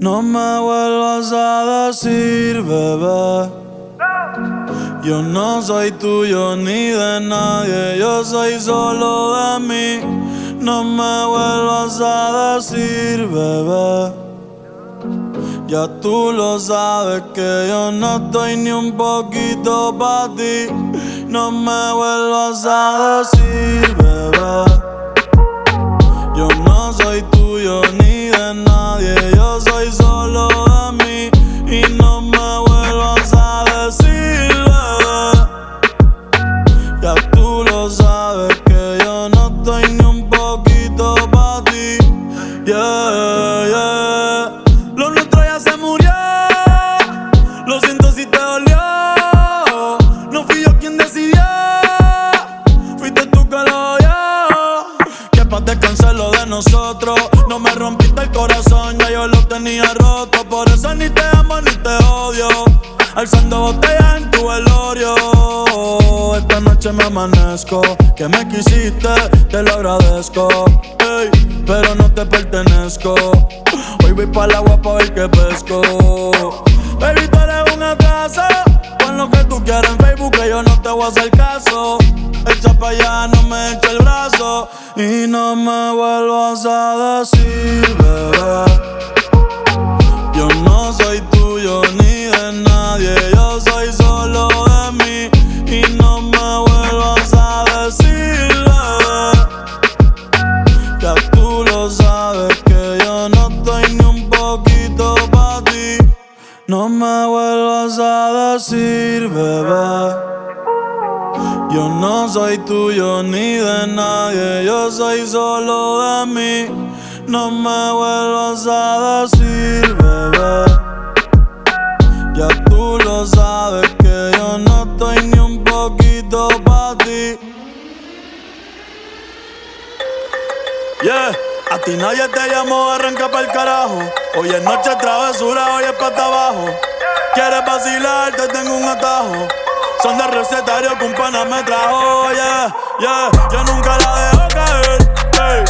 No me vuelvas a decir, bebé. Yo no soy tuyo ni de nadie, yo soy solo de mí. No me vuelvas a decir, bebé. Ya tú lo sabes que yo no estoy ni un poquito para ti. No me vuelvas a decir, bebé. Lo tenía roto. Por eso ni te amo ni te odio. Alzando botellas en tu velorio. Esta noche me amanezco. Que me quisiste, te lo agradezco. Ey, pero no te pertenezco. Hoy voy para el agua pa' ver que pesco. Baby, tú eres un atraso. Con lo que tú quieras en Facebook, que yo no te voy a hacer caso. Echa pa' allá, no me eche el brazo. Y no me vuelvas a decir, bebé. No me vuelvas a decir, bebé. Yo no soy tuyo ni de nadie, yo soy solo de mí. No me vuelvas a decir, bebé. Ya tú lo sabes que yo no estoy ni un poquito para ti. Yeah, a ti nadie te llamó, arranca pa'l carajo. Hoy es noche travesura, hoy es pata abajo. Quieres vacilar, te tengo un atajo. Son de recetario que un pana me trajo, yeah, yeah. Yo nunca la dejo caer, hey.